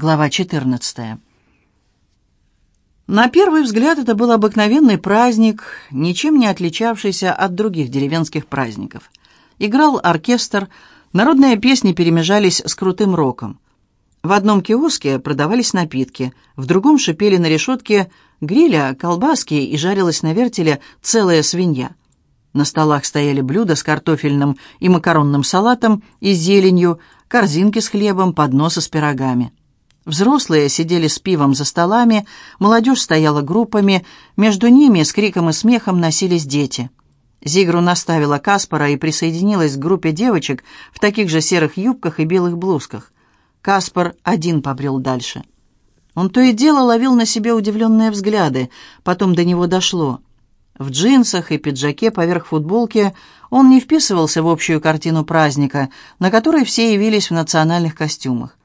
Глава 14. На первый взгляд это был обыкновенный праздник, ничем не отличавшийся от других деревенских праздников. Играл оркестр, народные песни перемежались с крутым роком. В одном киоске продавались напитки, в другом шипели на решетке гриля, колбаски и жарилась на вертеле целая свинья. На столах стояли блюда с картофельным и макаронным салатом и зеленью, корзинки с хлебом, подносы с пирогами. Взрослые сидели с пивом за столами, молодежь стояла группами, между ними с криком и смехом носились дети. Зигру наставила Каспара и присоединилась к группе девочек в таких же серых юбках и белых блузках. Каспар один побрел дальше. Он то и дело ловил на себе удивленные взгляды, потом до него дошло. В джинсах и пиджаке поверх футболки он не вписывался в общую картину праздника, на которой все явились в национальных костюмах.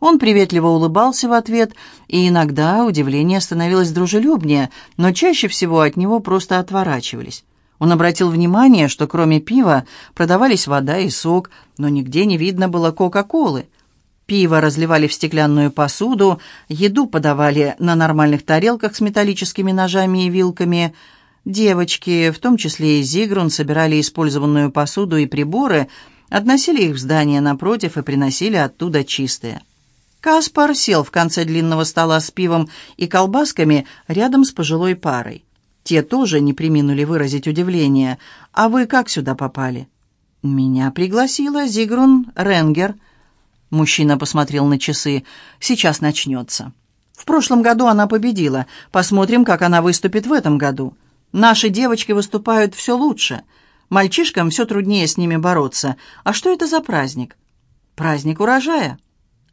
Он приветливо улыбался в ответ, и иногда удивление становилось дружелюбнее, но чаще всего от него просто отворачивались. Он обратил внимание, что кроме пива продавались вода и сок, но нигде не видно было Кока-Колы. Пиво разливали в стеклянную посуду, еду подавали на нормальных тарелках с металлическими ножами и вилками. Девочки, в том числе и Зигрун, собирали использованную посуду и приборы, относили их в здание напротив и приносили оттуда чистые. Каспар сел в конце длинного стола с пивом и колбасками рядом с пожилой парой. Те тоже не приминули выразить удивление. «А вы как сюда попали?» «Меня пригласила Зигрун Ренгер». Мужчина посмотрел на часы. «Сейчас начнется». «В прошлом году она победила. Посмотрим, как она выступит в этом году. Наши девочки выступают все лучше. Мальчишкам все труднее с ними бороться. А что это за праздник?» «Праздник урожая».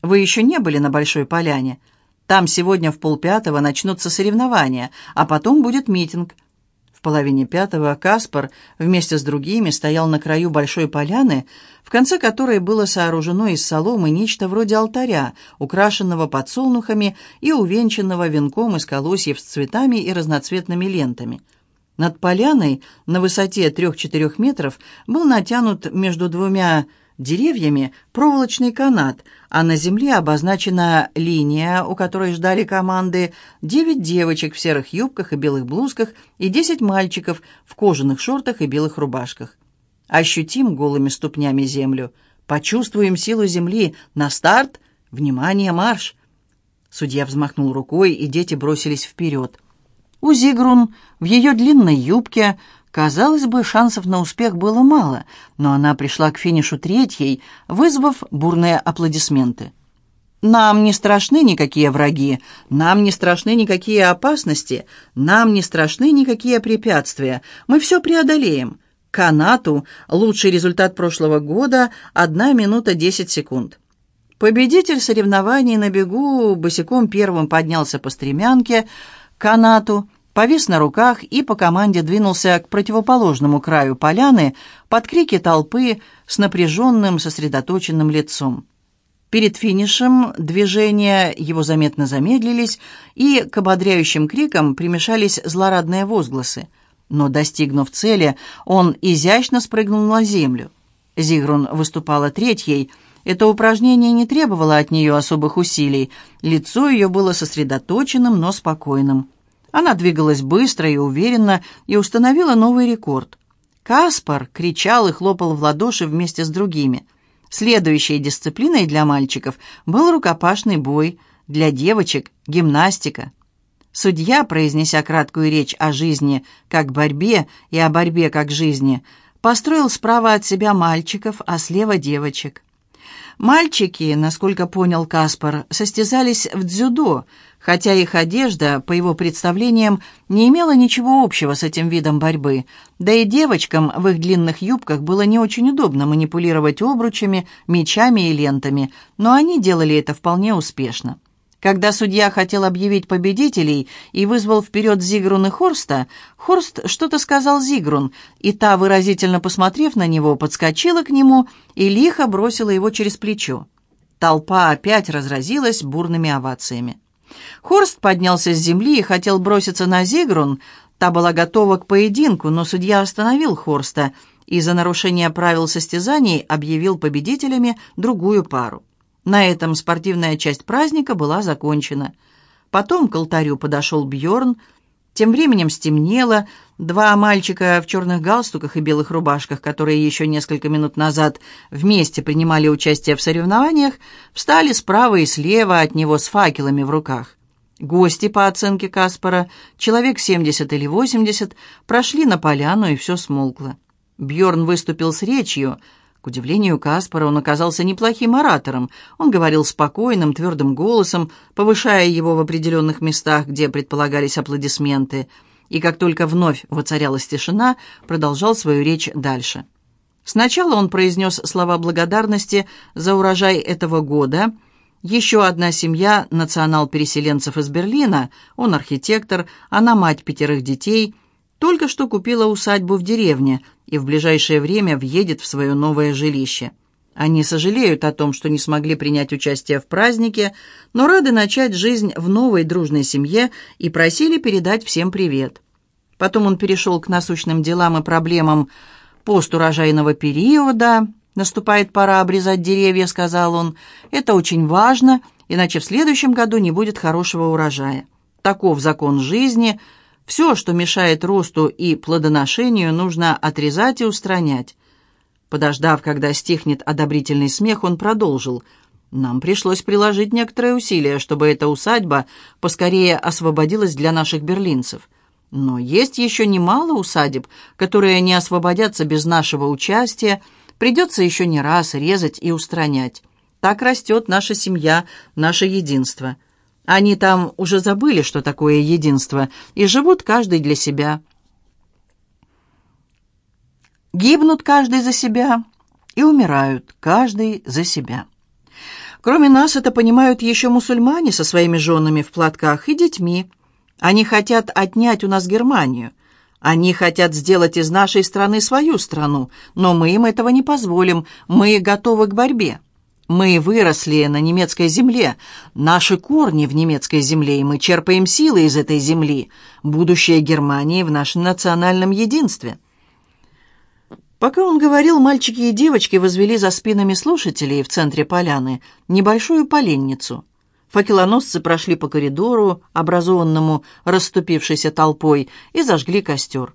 Вы еще не были на Большой Поляне. Там сегодня в полпятого начнутся соревнования, а потом будет митинг. В половине пятого Каспар вместе с другими стоял на краю Большой Поляны, в конце которой было сооружено из соломы нечто вроде алтаря, украшенного подсолнухами и увенчанного венком из колосьев с цветами и разноцветными лентами. Над поляной на высоте трех-четырех метров был натянут между двумя деревьями проволочный канат, а на земле обозначена линия, у которой ждали команды девять девочек в серых юбках и белых блузках и десять мальчиков в кожаных шортах и белых рубашках. Ощутим голыми ступнями землю, почувствуем силу земли. На старт! Внимание, марш! Судья взмахнул рукой, и дети бросились вперед. У Зигрун в ее длинной юбке Казалось бы, шансов на успех было мало, но она пришла к финишу третьей, вызвав бурные аплодисменты. «Нам не страшны никакие враги, нам не страшны никакие опасности, нам не страшны никакие препятствия. Мы все преодолеем. Канату лучший результат прошлого года – одна минута десять секунд». Победитель соревнований на бегу босиком первым поднялся по стремянке, канату – повис на руках и по команде двинулся к противоположному краю поляны под крики толпы с напряженным, сосредоточенным лицом. Перед финишем движения его заметно замедлились, и к ободряющим крикам примешались злорадные возгласы. Но, достигнув цели, он изящно спрыгнул на землю. Зигрун выступала третьей. Это упражнение не требовало от нее особых усилий. Лицо ее было сосредоточенным, но спокойным. Она двигалась быстро и уверенно и установила новый рекорд. Каспар кричал и хлопал в ладоши вместе с другими. Следующей дисциплиной для мальчиков был рукопашный бой, для девочек – гимнастика. Судья, произнеся краткую речь о жизни как борьбе и о борьбе как жизни, построил справа от себя мальчиков, а слева девочек. Мальчики, насколько понял Каспар, состязались в дзюдо, хотя их одежда, по его представлениям, не имела ничего общего с этим видом борьбы, да и девочкам в их длинных юбках было не очень удобно манипулировать обручами, мечами и лентами, но они делали это вполне успешно. Когда судья хотел объявить победителей и вызвал вперед Зигрун и Хорста, Хорст что-то сказал Зигрун, и та, выразительно посмотрев на него, подскочила к нему и лихо бросила его через плечо. Толпа опять разразилась бурными овациями. Хорст поднялся с земли и хотел броситься на Зигрун. Та была готова к поединку, но судья остановил Хорста и за нарушение правил состязаний объявил победителями другую пару. На этом спортивная часть праздника была закончена. Потом к алтарю подошел Бьорн. Тем временем стемнело. Два мальчика в черных галстуках и белых рубашках, которые еще несколько минут назад вместе принимали участие в соревнованиях, встали справа и слева от него с факелами в руках. Гости, по оценке Каспара, человек 70 или 80, прошли на поляну, и все смолкло. Бьорн выступил с речью. К удивлению Каспара, он оказался неплохим оратором. Он говорил спокойным, твердым голосом, повышая его в определенных местах, где предполагались аплодисменты. И как только вновь воцарялась тишина, продолжал свою речь дальше. Сначала он произнес слова благодарности за урожай этого года – еще одна семья национал-переселенцев из Берлина, он архитектор, она мать пятерых детей, только что купила усадьбу в деревне и в ближайшее время въедет в свое новое жилище. Они сожалеют о том, что не смогли принять участие в празднике, но рады начать жизнь в новой дружной семье и просили передать всем привет. Потом он перешел к насущным делам и проблемам постурожайного периода, «Наступает пора обрезать деревья», — сказал он. «Это очень важно, иначе в следующем году не будет хорошего урожая. Таков закон жизни. Все, что мешает росту и плодоношению, нужно отрезать и устранять». Подождав, когда стихнет одобрительный смех, он продолжил. «Нам пришлось приложить некоторые усилия, чтобы эта усадьба поскорее освободилась для наших берлинцев». Но есть еще немало усадеб, которые не освободятся без нашего участия, Придется еще не раз резать и устранять. Так растет наша семья, наше единство. Они там уже забыли, что такое единство, и живут каждый для себя. Гибнут каждый за себя и умирают каждый за себя. Кроме нас это понимают еще мусульмане со своими женами в платках и детьми. Они хотят отнять у нас Германию – они хотят сделать из нашей страны свою страну, но мы им этого не позволим. Мы готовы к борьбе. Мы выросли на немецкой земле, наши корни в немецкой земле, и мы черпаем силы из этой земли. Будущее Германии в нашем национальном единстве. Пока он говорил, мальчики и девочки возвели за спинами слушателей в центре поляны небольшую поленницу – Факелоносцы прошли по коридору, образованному расступившейся толпой, и зажгли костер.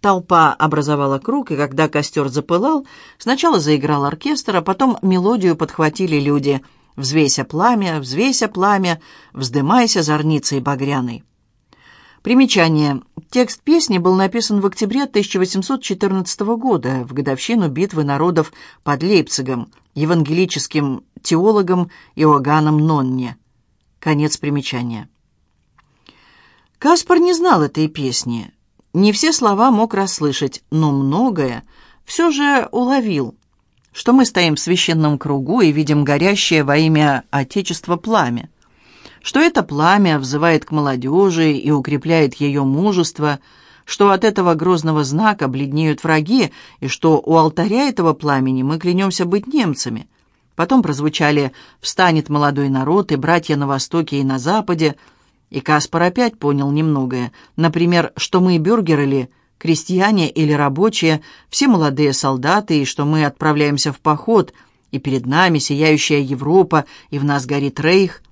Толпа образовала круг, и когда костер запылал, сначала заиграл оркестр, а потом мелодию подхватили люди «Взвейся пламя, взвейся пламя, вздымайся зорницей багряной». Примечание. Текст песни был написан в октябре 1814 года, в годовщину битвы народов под Лейпцигом, евангелическим теологом Иоганном Нонне. Конец примечания. Каспар не знал этой песни. Не все слова мог расслышать, но многое все же уловил, что мы стоим в священном кругу и видим горящее во имя Отечества пламя, что это пламя взывает к молодежи и укрепляет ее мужество, что от этого грозного знака бледнеют враги, и что у алтаря этого пламени мы клянемся быть немцами – Потом прозвучали «Встанет молодой народ» и «Братья на Востоке и на Западе». И Каспар опять понял немногое. Например, что мы бюргеры ли, крестьяне или рабочие, все молодые солдаты, и что мы отправляемся в поход, и перед нами сияющая Европа, и в нас горит Рейх.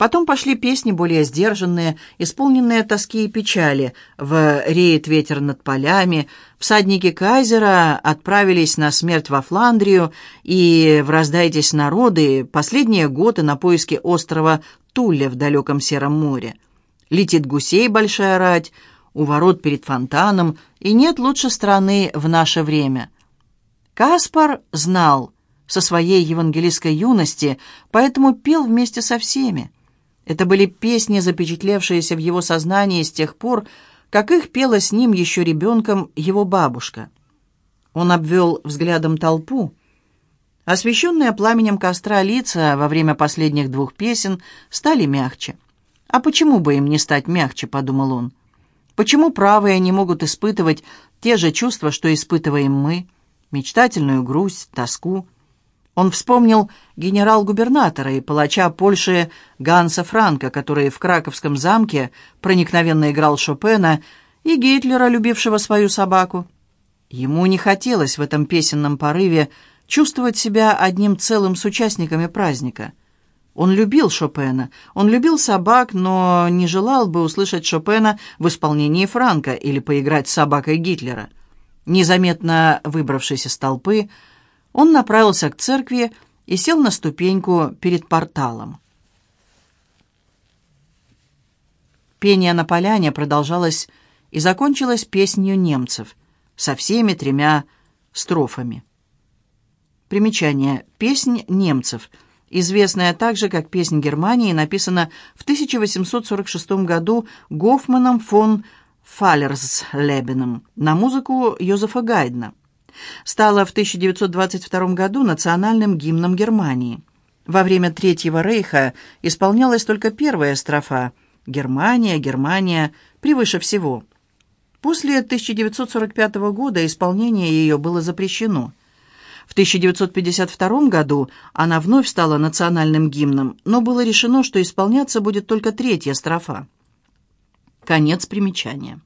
Потом пошли песни более сдержанные, исполненные тоски и печали. В «Реет ветер над полями», всадники Кайзера отправились на смерть во Фландрию, и в «Раздайтесь народы» последние годы на поиски острова Туле в далеком Сером море. Летит гусей большая рать, у ворот перед фонтаном, и нет лучше страны в наше время. Каспар знал со своей евангелистской юности, поэтому пел вместе со всеми. Это были песни, запечатлевшиеся в его сознании с тех пор, как их пела с ним еще ребенком его бабушка. Он обвел взглядом толпу. Освещенные пламенем костра лица во время последних двух песен стали мягче. «А почему бы им не стать мягче?» — подумал он. «Почему правые не могут испытывать те же чувства, что испытываем мы? Мечтательную грусть, тоску?» Он вспомнил генерал-губернатора и палача Польши Ганса Франка, который в Краковском замке проникновенно играл Шопена, и Гитлера, любившего свою собаку. Ему не хотелось в этом песенном порыве чувствовать себя одним целым с участниками праздника. Он любил Шопена, он любил собак, но не желал бы услышать Шопена в исполнении Франка или поиграть с собакой Гитлера. Незаметно выбравшись из толпы, он направился к церкви и сел на ступеньку перед порталом. Пение на поляне продолжалось и закончилось песнью немцев со всеми тремя строфами. Примечание. Песнь немцев, известная также как «Песнь Германии», написана в 1846 году Гофманом фон Фалерслебеном на музыку Йозефа Гайдна. Стала в 1922 году национальным гимном Германии. Во время Третьего Рейха исполнялась только первая строфа «Германия, Германия, превыше всего». После 1945 года исполнение ее было запрещено – в 1952 году она вновь стала национальным гимном, но было решено, что исполняться будет только третья строфа. Конец примечания.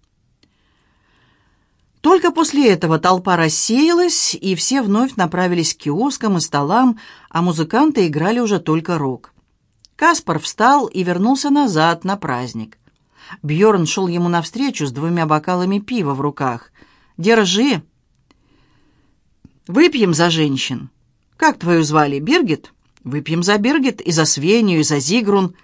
Только после этого толпа рассеялась, и все вновь направились к киоскам и столам, а музыканты играли уже только рок. Каспар встал и вернулся назад на праздник. Бьорн шел ему навстречу с двумя бокалами пива в руках. «Держи!» Выпьем за женщин. Как твою звали, Биргит? Выпьем за Биргит и за Свеню, и за Зигрун.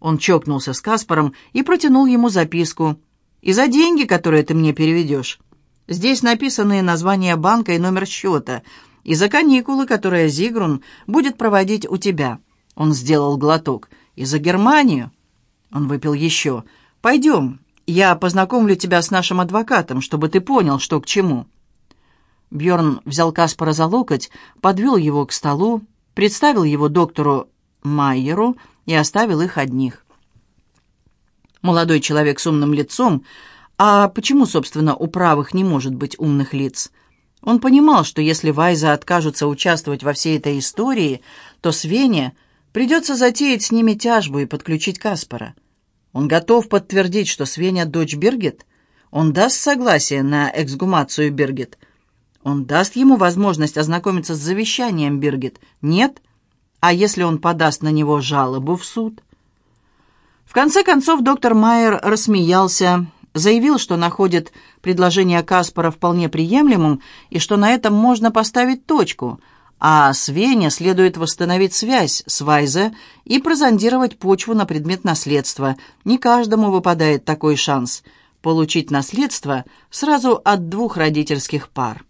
Он чокнулся с Каспаром и протянул ему записку. И за деньги, которые ты мне переведешь. Здесь написаны название банка и номер счета. И за каникулы, которые Зигрун будет проводить у тебя. Он сделал глоток. И за Германию. Он выпил еще. Пойдем, я познакомлю тебя с нашим адвокатом, чтобы ты понял, что к чему. Бьорн взял Каспара за локоть, подвел его к столу, представил его доктору Майеру и оставил их одних. Молодой человек с умным лицом, а почему, собственно, у правых не может быть умных лиц? Он понимал, что если Вайза откажутся участвовать во всей этой истории, то Свене придется затеять с ними тяжбу и подключить Каспара. Он готов подтвердить, что Свеня — дочь Бергет. Он даст согласие на эксгумацию Бергет — он даст ему возможность ознакомиться с завещанием Биргит? Нет? А если он подаст на него жалобу в суд? В конце концов доктор Майер рассмеялся, заявил, что находит предложение Каспара вполне приемлемым и что на этом можно поставить точку, а Свене следует восстановить связь с Вайзе и прозондировать почву на предмет наследства. Не каждому выпадает такой шанс – получить наследство сразу от двух родительских пар.